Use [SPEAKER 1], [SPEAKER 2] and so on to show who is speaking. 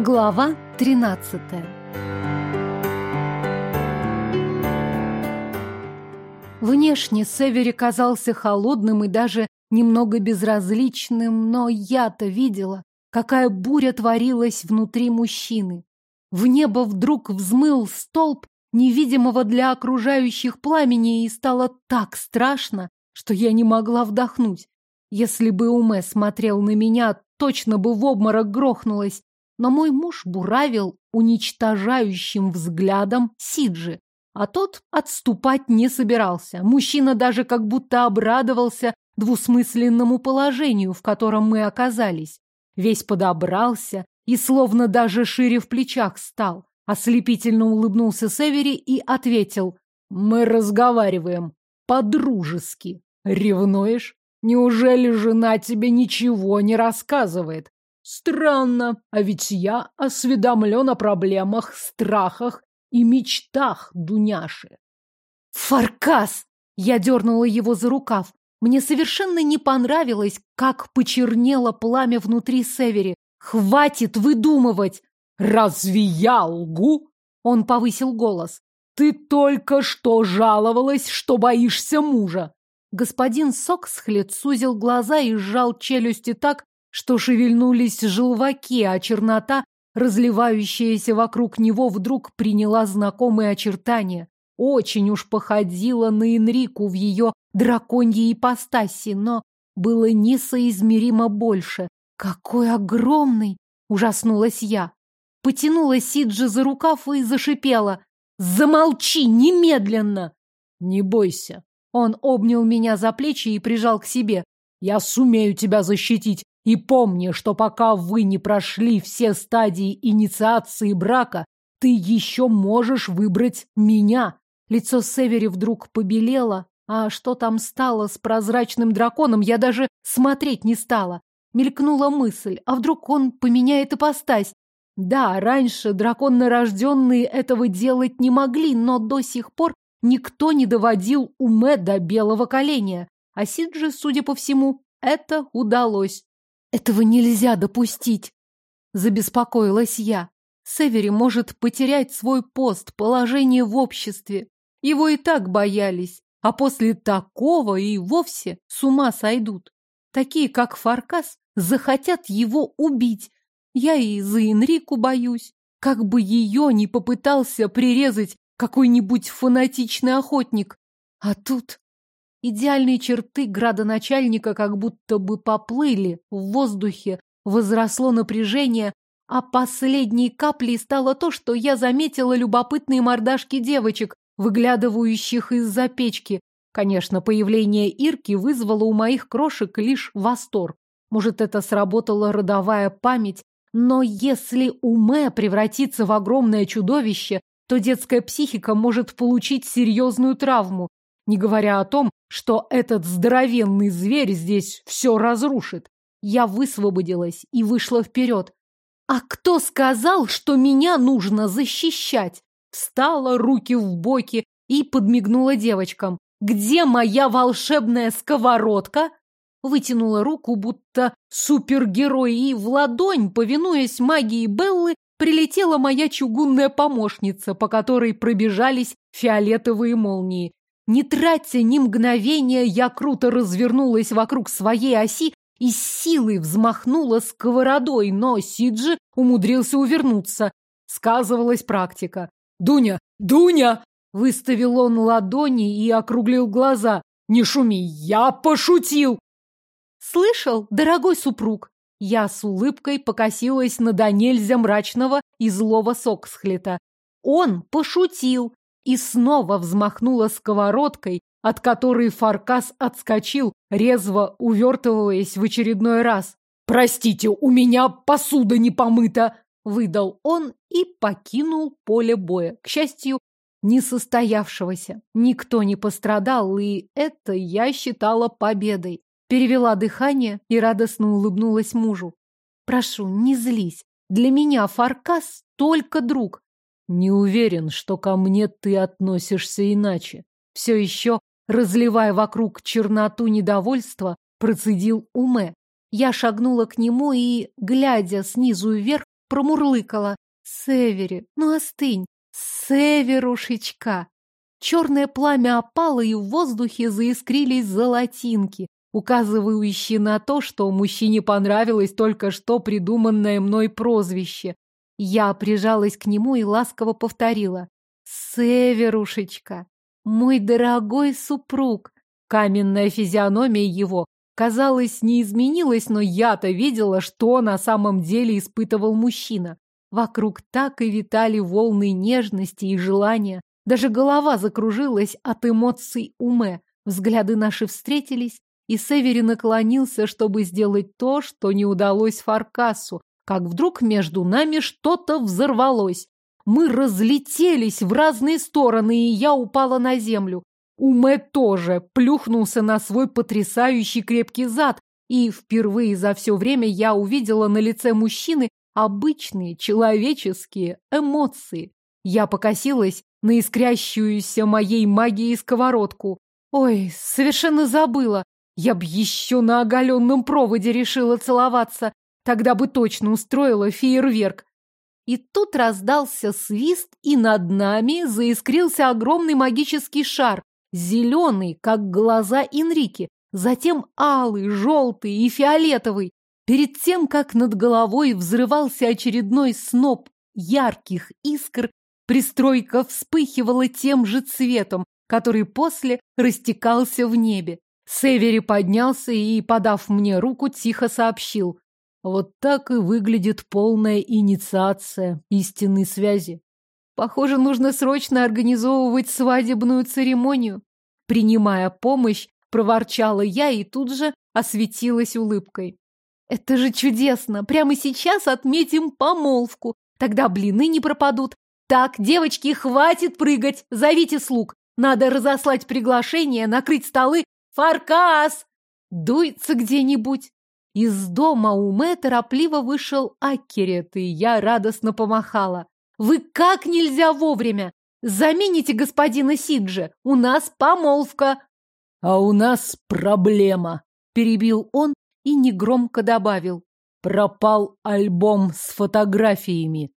[SPEAKER 1] Глава 13 Внешне Севери казался холодным и даже немного безразличным, но я-то видела, какая буря творилась внутри мужчины. В небо вдруг взмыл столб невидимого для окружающих пламени и стало так страшно, что я не могла вдохнуть. Если бы Уме смотрел на меня, точно бы в обморок грохнулась. Но мой муж буравил уничтожающим взглядом Сиджи, а тот отступать не собирался. Мужчина даже как будто обрадовался двусмысленному положению, в котором мы оказались. Весь подобрался и словно даже шире в плечах стал. Ослепительно улыбнулся Севери и ответил. «Мы разговариваем. По-дружески. Ревнуешь? Неужели жена тебе ничего не рассказывает? Странно, а ведь я осведомлен о проблемах, страхах и мечтах Дуняши. Фаркас! Я дернула его за рукав. Мне совершенно не понравилось, как почернело пламя внутри Севери. Хватит выдумывать!
[SPEAKER 2] Разве я лгу?
[SPEAKER 1] Он повысил голос.
[SPEAKER 2] Ты только что жаловалась, что боишься мужа.
[SPEAKER 1] Господин Соксхлет сузил глаза и сжал челюсти так, что шевельнулись желваки, а чернота, разливающаяся вокруг него, вдруг приняла знакомые очертания. Очень уж походила на Энрику в ее драконьей ипостаси, но было несоизмеримо больше. «Какой огромный!» — ужаснулась я. Потянула Сиджи за рукав и зашипела. «Замолчи немедленно!»
[SPEAKER 2] «Не бойся!»
[SPEAKER 1] Он обнял меня за плечи и прижал к себе.
[SPEAKER 2] «Я сумею тебя защитить, и помни, что пока вы не прошли все стадии инициации брака, ты еще можешь выбрать меня».
[SPEAKER 1] Лицо Севери вдруг побелело, а что там стало с прозрачным драконом, я даже смотреть не стала. Мелькнула мысль, а вдруг он поменяет ипостась? Да, раньше драконнорожденные этого делать не могли, но до сих пор никто не доводил Уме до белого коленя. А Сиджи, судя по всему, это удалось. Этого нельзя допустить, забеспокоилась я. Севери может потерять свой пост, положение в обществе. Его и так боялись, а после такого и вовсе с ума сойдут. Такие, как Фаркас, захотят его убить. Я и за Энрику боюсь. Как бы ее не попытался прирезать какой-нибудь фанатичный охотник. А тут идеальные черты градоначальника как будто бы поплыли в воздухе, возросло напряжение, а последней каплей стало то, что я заметила любопытные мордашки девочек, выглядывающих из-за печки. Конечно, появление Ирки вызвало у моих крошек лишь восторг. Может, это сработала родовая память, но если Уме превратится в огромное чудовище, то детская психика может получить серьезную травму, не говоря о том, что этот здоровенный зверь здесь все разрушит. Я высвободилась и вышла вперед. А кто сказал, что меня нужно защищать? Встала руки в боки и подмигнула девочкам. Где моя волшебная сковородка? Вытянула руку, будто супергерой, и в ладонь, повинуясь магии Беллы, прилетела моя чугунная помощница, по которой пробежались фиолетовые молнии. Не тратя ни мгновения, я круто развернулась вокруг своей оси и с силой взмахнула сковородой, но Сиджи умудрился увернуться. Сказывалась практика.
[SPEAKER 2] «Дуня! Дуня!»
[SPEAKER 1] Выставил он ладони и округлил глаза.
[SPEAKER 2] «Не шуми, я пошутил!»
[SPEAKER 1] «Слышал, дорогой супруг?» Я с улыбкой покосилась на до мрачного и злого Соксхлета. Он пошутил и снова взмахнула сковородкой, от которой Фаркас отскочил, резво увертываясь в очередной раз.
[SPEAKER 2] «Простите, у меня посуда не помыта!»
[SPEAKER 1] выдал он и покинул поле боя. К счастью, несостоявшегося. Никто не пострадал, и это я считала победой. Перевела дыхание и радостно улыбнулась мужу. Прошу, не злись. Для меня Фаркас только друг.
[SPEAKER 2] Не уверен, что ко мне ты относишься иначе.
[SPEAKER 1] Все еще, разливая вокруг черноту недовольства, процедил Уме. Я шагнула к нему и, глядя снизу вверх, промурлыкала. Севери, ну остынь, Северушечка. Черное пламя опало, и в воздухе заискрились золотинки, указывающие на то, что мужчине понравилось только что придуманное мной прозвище. Я прижалась к нему и ласково повторила. «Северушечка, мой дорогой супруг!» Каменная физиономия его, казалось, не изменилась, но я-то видела, что на самом деле испытывал мужчина. Вокруг так и витали волны нежности и желания. Даже голова закружилась от эмоций уме. Взгляды наши встретились, и Севери наклонился, чтобы сделать то, что не удалось Фаркасу, как вдруг между нами что-то взорвалось. Мы разлетелись в разные стороны, и я упала на землю. Уме тоже плюхнулся на свой потрясающий крепкий зад, и впервые за все время я увидела на лице мужчины обычные человеческие эмоции. Я покосилась на искрящуюся моей магией сковородку. Ой, совершенно забыла. Я б еще на оголенном проводе решила целоваться. Тогда бы точно устроила фейерверк. И тут раздался свист, и над нами заискрился огромный магический шар, зеленый, как глаза Инрики, затем алый, желтый и фиолетовый. Перед тем, как над головой взрывался очередной сноп ярких искр, пристройка вспыхивала тем же цветом, который после растекался в небе. Севери поднялся и, подав мне руку, тихо сообщил. Вот так и выглядит полная инициация истинной связи. Похоже, нужно срочно организовывать свадебную церемонию. Принимая помощь, проворчала я и тут же осветилась улыбкой. Это же чудесно! Прямо сейчас отметим помолвку. Тогда блины не пропадут. Так, девочки, хватит прыгать. Зовите слуг. Надо разослать приглашение, накрыть столы Фаркас! Дуется где-нибудь. Из дома у Мэ торопливо вышел Акерет, и я радостно помахала. Вы как нельзя вовремя! Замените господина Сиджи, у нас помолвка.
[SPEAKER 2] А у нас проблема,
[SPEAKER 1] перебил он и негромко добавил.
[SPEAKER 2] Пропал альбом с фотографиями.